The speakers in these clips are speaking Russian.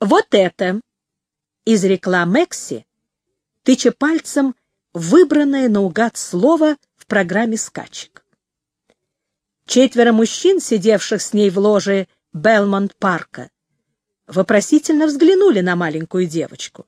Вот это, — изрекла Мекси, тыча пальцем выбранное наугад слово в программе скачек. Четверо мужчин, сидевших с ней в ложе Белмонт-парка, вопросительно взглянули на маленькую девочку.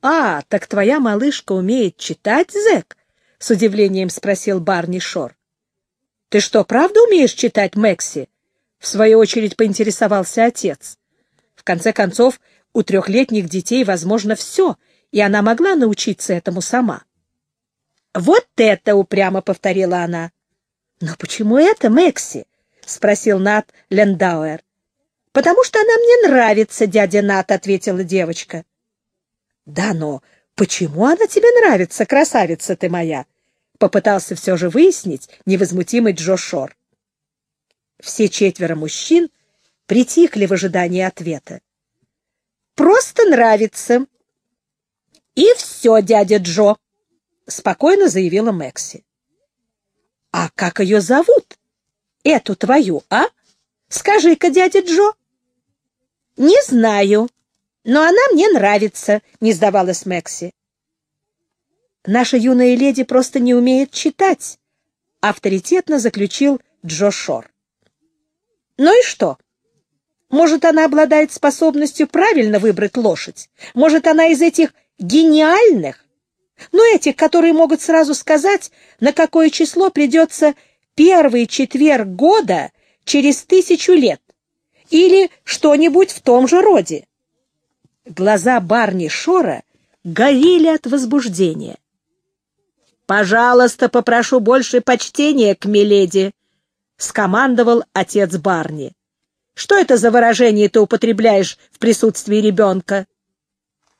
«А, так твоя малышка умеет читать, Зэк?» — с удивлением спросил Барни Шор. «Ты что, правда умеешь читать, Мэкси?» — в свою очередь поинтересовался отец. В конце концов, у трехлетних детей возможно все, и она могла научиться этому сама. «Вот это!» — упрямо повторила она. «Но почему это, Мэкси?» — спросил Нат Лендауэр. «Потому что она мне нравится, дядя Нат», — ответила девочка. «Да, но почему она тебе нравится, красавица ты моя?» — попытался все же выяснить невозмутимый Джо Шор. Все четверо мужчин притихли в ожидании ответа. «Просто нравится». «И все, дядя Джо», — спокойно заявила Мэкси. «А как ее зовут? Эту твою, а? Скажи-ка, дядя Джо». «Не знаю, но она мне нравится», — не сдавалась Мэкси. «Наша юная леди просто не умеет читать», — авторитетно заключил Джо Шор. «Ну и что? Может, она обладает способностью правильно выбрать лошадь? Может, она из этих гениальных? Ну, этих, которые могут сразу сказать, на какое число придется первый четверг года через тысячу лет? Или что-нибудь в том же роде?» Глаза Барни Шора горели от возбуждения. «Пожалуйста, попрошу больше почтения к Миледи», — скомандовал отец Барни. «Что это за выражение ты употребляешь в присутствии ребенка?»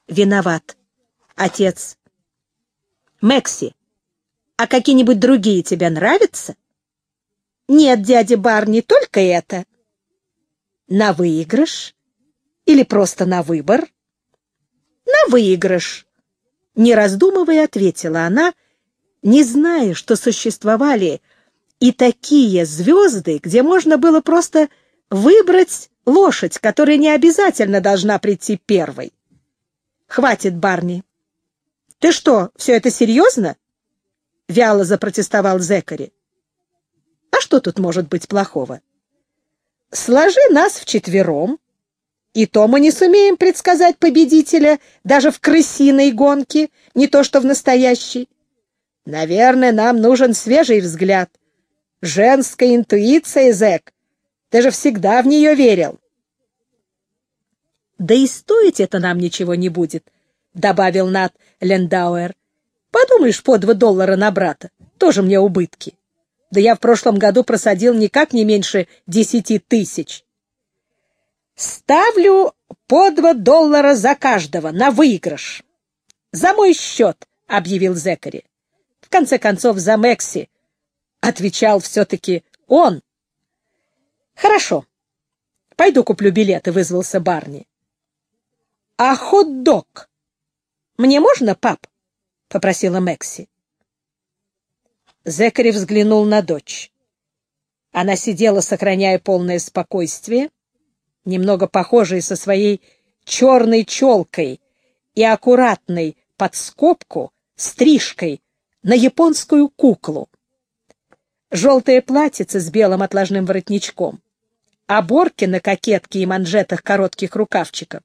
«Виноват, отец». «Мэкси, а какие-нибудь другие тебе нравятся?» «Нет, дядя Барни, только это». «На выигрыш? Или просто на выбор?» «На выигрыш», — не раздумывая ответила она, не зная, что существовали и такие звезды, где можно было просто выбрать лошадь, которая не обязательно должна прийти первой. «Хватит, Барни!» «Ты что, все это серьезно?» — вяло запротестовал Зекари. «А что тут может быть плохого? Сложи нас вчетвером, и то мы не сумеем предсказать победителя даже в крысиной гонке, не то что в настоящей. Наверное, нам нужен свежий взгляд. Женская интуиция, Зэк. Ты же всегда в нее верил. Да и стоить это нам ничего не будет, добавил Нат Лендауэр. Подумаешь, по два доллара на брата. Тоже мне убытки. Да я в прошлом году просадил никак не меньше десяти тысяч. Ставлю по два доллара за каждого на выигрыш. За мой счет, объявил Зекари. В конце концов, за Мекси. Отвечал все-таки он. Хорошо. Пойду куплю билеты, вызвался Барни. А хот-дог? Мне можно, пап? Попросила Мекси. Зекари взглянул на дочь. Она сидела, сохраняя полное спокойствие, немного похожая со своей черной челкой и аккуратной под скобку стрижкой на японскую куклу. Желтое платьице с белым отложным воротничком, оборки на кокетке и манжетах коротких рукавчиков,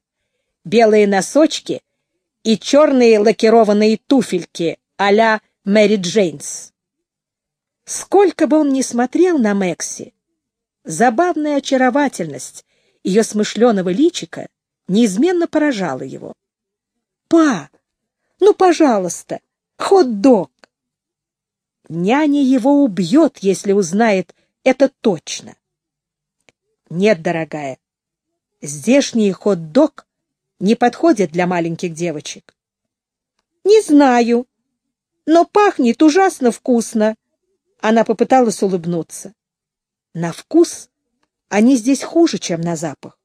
белые носочки и черные лакированные туфельки а-ля Мэри Джейнс. Сколько бы он ни смотрел на Мэкси, забавная очаровательность ее смышленого личика неизменно поражала его. «Па, ну, пожалуйста, хот-дог!» Няня его убьет, если узнает это точно. Нет, дорогая, здешний хот-дог не подходит для маленьких девочек. Не знаю, но пахнет ужасно вкусно. Она попыталась улыбнуться. На вкус они здесь хуже, чем на запах.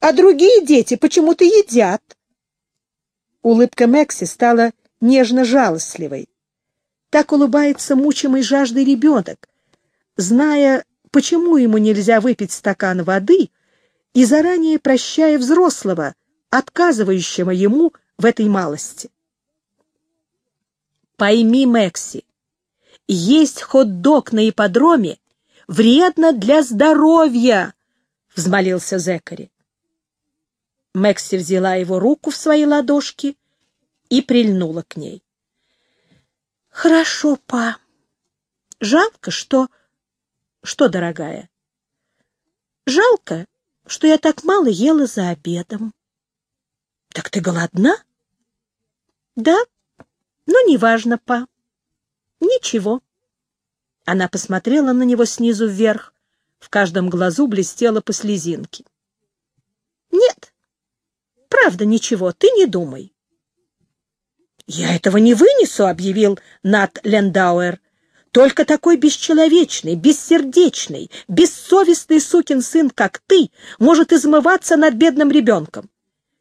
А другие дети почему-то едят. Улыбка Мэкси стала нежно-жалостливой. Так улыбается мучимый жаждой ребенок, зная, почему ему нельзя выпить стакан воды, и заранее прощая взрослого, отказывающего ему в этой малости. Пойми, Мэкси, есть хот-дог на ипподроме вредно для здоровья, — взмолился Зекари. Мэкси взяла его руку в свои ладошки и прильнула к ней. — Хорошо, па. Жалко, что... Что, дорогая? Жалко, что я так мало ела за обедом. — Так ты голодна? — Да, но неважно, па. Ничего. Она посмотрела на него снизу вверх. В каждом глазу блестела по слезинке. Нет, правда ничего, ты не думай. «Я этого не вынесу», — объявил Нат Лендауэр. «Только такой бесчеловечный, бессердечный, бессовестный сукин сын, как ты, может измываться над бедным ребенком.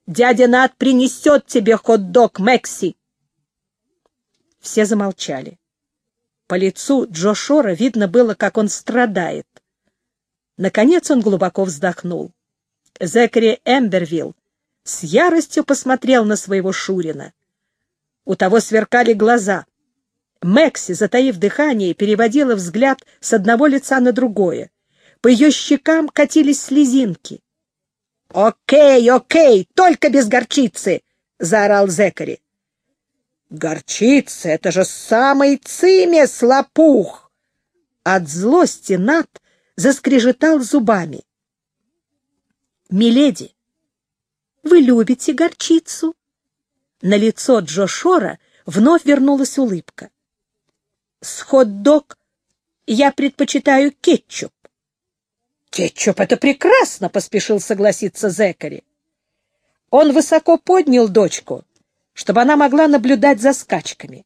Дядя Нат принесет тебе хот-дог, Мэкси!» Все замолчали. По лицу Джо Шора видно было, как он страдает. Наконец он глубоко вздохнул. Зекари Эмбервилл с яростью посмотрел на своего Шурина. У того сверкали глаза. Мэкси, затаив дыхание, переводила взгляд с одного лица на другое. По ее щекам катились слезинки. «Окей, окей, только без горчицы!» — заорал Зекари. Горчица — это же самый цимес, лопух! От злости Над заскрежетал зубами. «Миледи, вы любите горчицу?» На лицо Джо Шора вновь вернулась улыбка. «С хот-дог я предпочитаю кетчуп». «Кетчуп — это прекрасно!» — поспешил согласиться Зекари. Он высоко поднял дочку чтобы она могла наблюдать за скачками.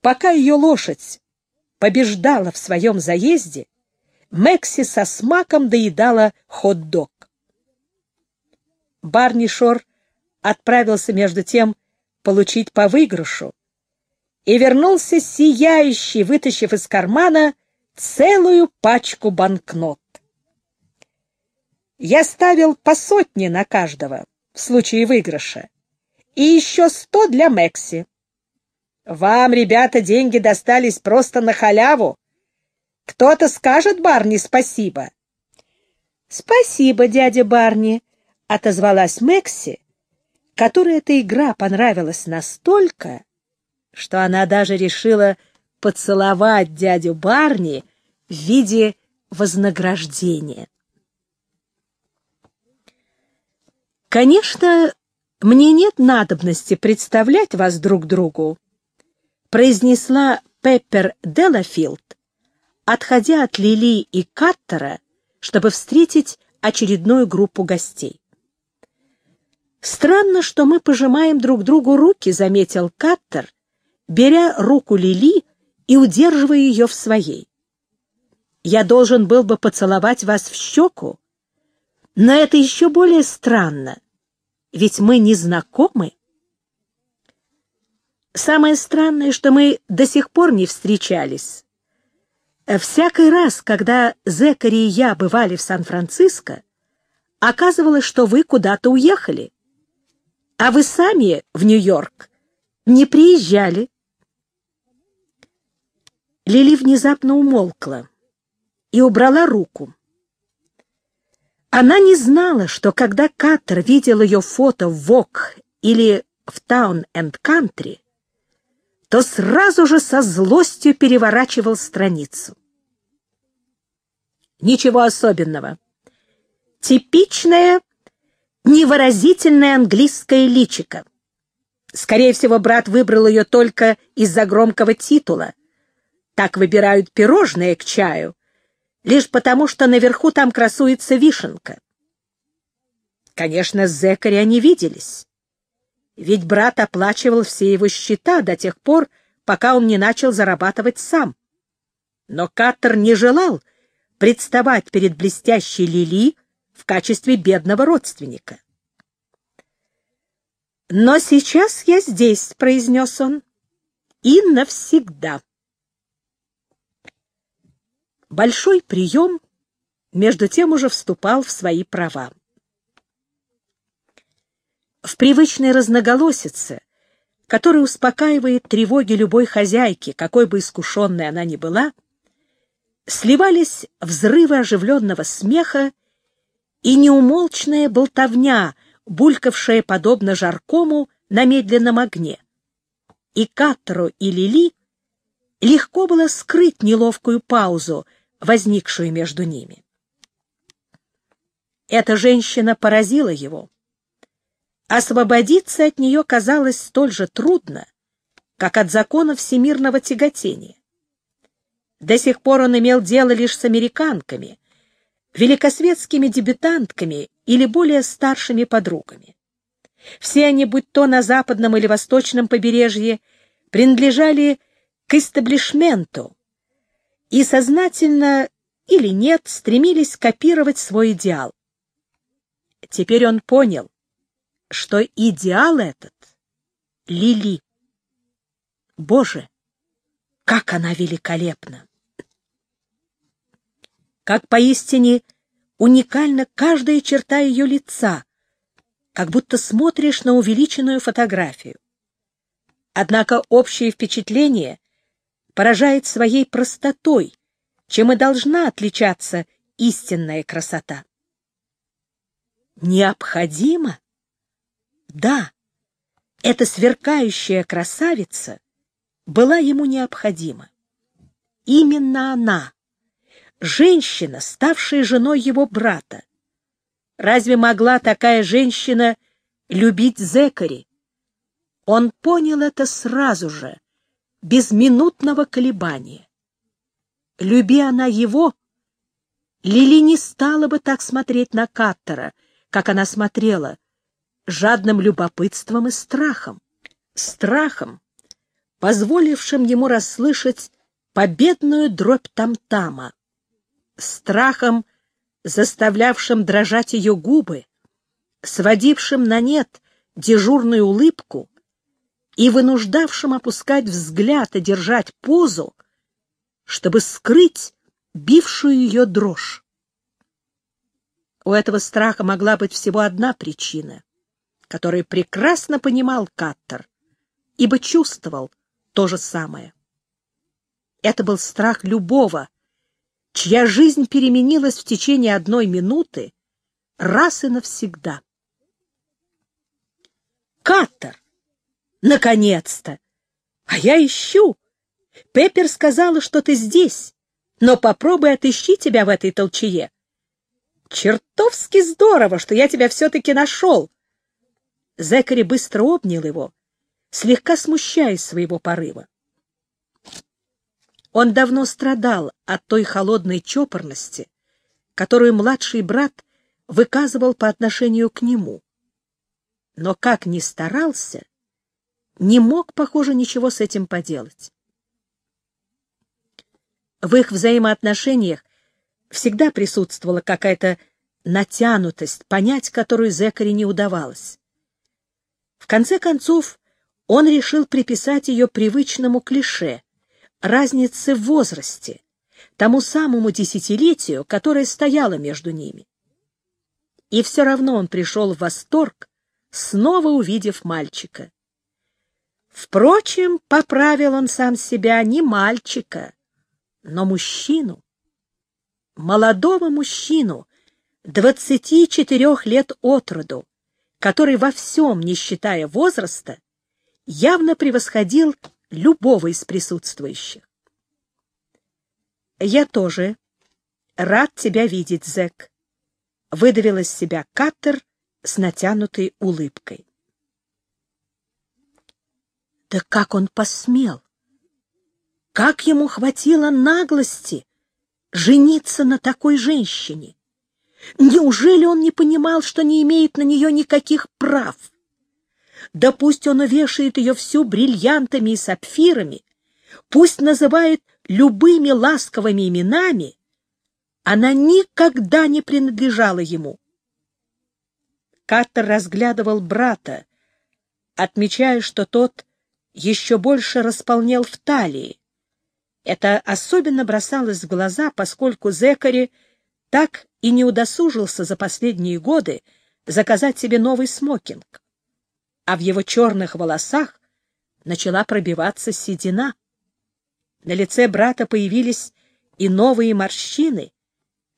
Пока ее лошадь побеждала в своем заезде, Мэкси со смаком доедала хот-дог. Барни Шор отправился между тем получить по выигрышу и вернулся сияющий, вытащив из кармана целую пачку банкнот. Я ставил по сотне на каждого в случае выигрыша и еще сто для Мэкси. Вам, ребята, деньги достались просто на халяву. Кто-то скажет Барни спасибо. Спасибо, дядя Барни, отозвалась Мэкси, которой эта игра понравилась настолько, что она даже решила поцеловать дядю Барни в виде вознаграждения. Конечно, «Мне нет надобности представлять вас друг другу», произнесла Пеппер Делафилд, отходя от Лили и Каттера, чтобы встретить очередную группу гостей. «Странно, что мы пожимаем друг другу руки», — заметил Каттер, беря руку Лили и удерживая ее в своей. «Я должен был бы поцеловать вас в щеку, но это еще более странно, ведь мы не знакомы. Самое странное, что мы до сих пор не встречались. Всякий раз, когда Зекари и я бывали в Сан-Франциско, оказывалось, что вы куда-то уехали, а вы сами в Нью-Йорк не приезжали. Лили внезапно умолкла и убрала руку. Она не знала, что когда Каттер видел ее фото в Вок или в Таун энд Кантри, то сразу же со злостью переворачивал страницу. Ничего особенного. Типичное, невыразительное английское личико. Скорее всего, брат выбрал ее только из-за громкого титула. Так выбирают пирожные к чаю, лишь потому, что наверху там красуется вишенка. Конечно, с Зекари они виделись. Ведь брат оплачивал все его счета до тех пор, пока он не начал зарабатывать сам. Но Каттер не желал представать перед блестящей Лили в качестве бедного родственника. «Но сейчас я здесь», — произнес он, — «и навсегда». Большой прием между тем уже вступал в свои права. В привычной разноголосице, которая успокаивает тревоги любой хозяйки, какой бы искушенной она ни была, сливались взрывы оживленного смеха и неумолчная болтовня, булькавшая подобно жаркому на медленном огне. И Катро и Лили легко было скрыть неловкую паузу, возникшую между ними. Эта женщина поразила его. Освободиться от нее казалось столь же трудно, как от закона всемирного тяготения. До сих пор он имел дело лишь с американками, великосветскими дебютантками или более старшими подругами. Все они, будь то на западном или восточном побережье, принадлежали к истеблишменту и сознательно или нет стремились копировать свой идеал. Теперь он понял, что идеал этот — Лили. Боже, как она великолепна! Как поистине уникальна каждая черта ее лица, как будто смотришь на увеличенную фотографию. Однако общее впечатление поражает своей простотой, чем и должна отличаться истинная красота. Необходимо? Да, эта сверкающая красавица была ему необходима. Именно она, женщина, ставшая женой его брата. Разве могла такая женщина любить Зекари? Он понял это сразу же, без минутного колебания. Люби она его, Лили не стала бы так смотреть на Каттера, как она смотрела, жадным любопытством и страхом. Страхом, позволившим ему расслышать победную дробь тамтама. Страхом, заставлявшим дрожать ее губы, сводившим на нет дежурную улыбку и вынуждавшим опускать взгляд и держать позу, чтобы скрыть бившую ее дрожь. У этого страха могла быть всего одна причина, которую прекрасно понимал Каттер, ибо чувствовал то же самое. Это был страх любого, чья жизнь переменилась в течение одной минуты раз и навсегда. Каттер! Наконец-то! А я ищу! Пеппер сказала, что ты здесь, но попробуй отыщи тебя в этой толчее. Чертовски здорово, что я тебя все-таки нашел. Зекари быстро обнял его, слегка смущаясь своего порыва. Он давно страдал от той холодной чопорности, которую младший брат выказывал по отношению к нему. Но как ни старался, не мог, похоже, ничего с этим поделать. В их взаимоотношениях всегда присутствовала какая-то натянутость, понять которую Зекари не удавалось. В конце концов, он решил приписать ее привычному клише — разнице в возрасте, тому самому десятилетию, которое стояло между ними. И все равно он пришел в восторг, снова увидев мальчика. Впрочем, поправил он сам себя не мальчика, но мужчину молодого мужчину, 24 лет от роду, который во всем, не считая возраста, явно превосходил любого из присутствующих. «Я тоже рад тебя видеть, Зэк», — выдавил из себя Каттер с натянутой улыбкой. Да как он посмел? Как ему хватило наглости жениться на такой женщине? Неужели он не понимал, что не имеет на нее никаких прав? Да пусть он увешает ее всю бриллиантами и сапфирами, пусть называет любыми ласковыми именами, она никогда не принадлежала ему. Каттер разглядывал брата, отмечая, что тот еще больше располнел в талии, это особенно бросалось в глаза, поскольку Зекари так и не удосужился за последние годы заказать себе новый смокинг, а в его черных волосах начала пробиваться седина. На лице брата появились и новые морщины,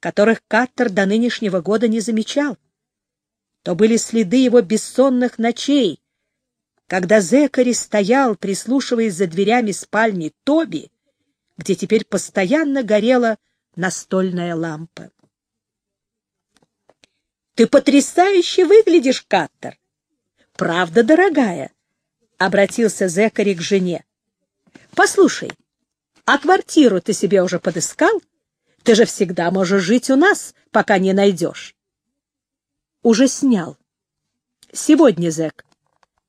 которых Каттер до нынешнего года не замечал. То были следы его бессонных ночей, когда Зекари стоял, прислушиваясь за дверями спальни Тоби, где теперь постоянно горела настольная лампа. «Ты потрясающе выглядишь, Каттер!» «Правда, дорогая?» — обратился Зекари к жене. «Послушай, а квартиру ты себе уже подыскал? Ты же всегда можешь жить у нас, пока не найдешь». «Уже снял. Сегодня, Зек,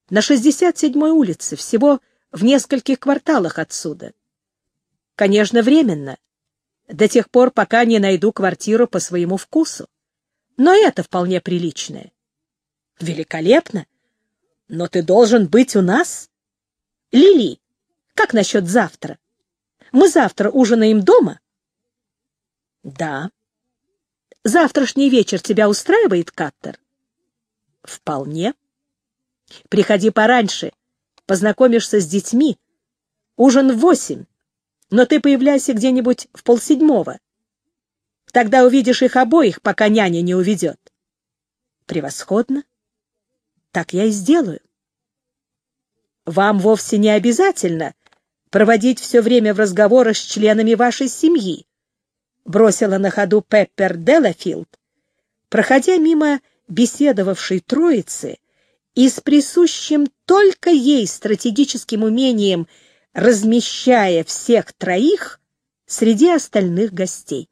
на 67-й улице, всего в нескольких кварталах отсюда. Конечно, временно, до тех пор, пока не найду квартиру по своему вкусу. Но это вполне приличное. Великолепно! Но ты должен быть у нас. Лили, как насчет завтра? Мы завтра ужинаем дома? Да. Завтрашний вечер тебя устраивает, Каттер? Вполне. Приходи пораньше, познакомишься с детьми. Ужин в восемь, но ты появляйся где-нибудь в полседьмого. Тогда увидишь их обоих, пока няня не уведет. Превосходно. Так я и сделаю. Вам вовсе не обязательно проводить все время в разговорах с членами вашей семьи, бросила на ходу Пеппер Делафилд, проходя мимо беседовавшей троицы и с присущим только ей стратегическим умением размещая всех троих среди остальных гостей.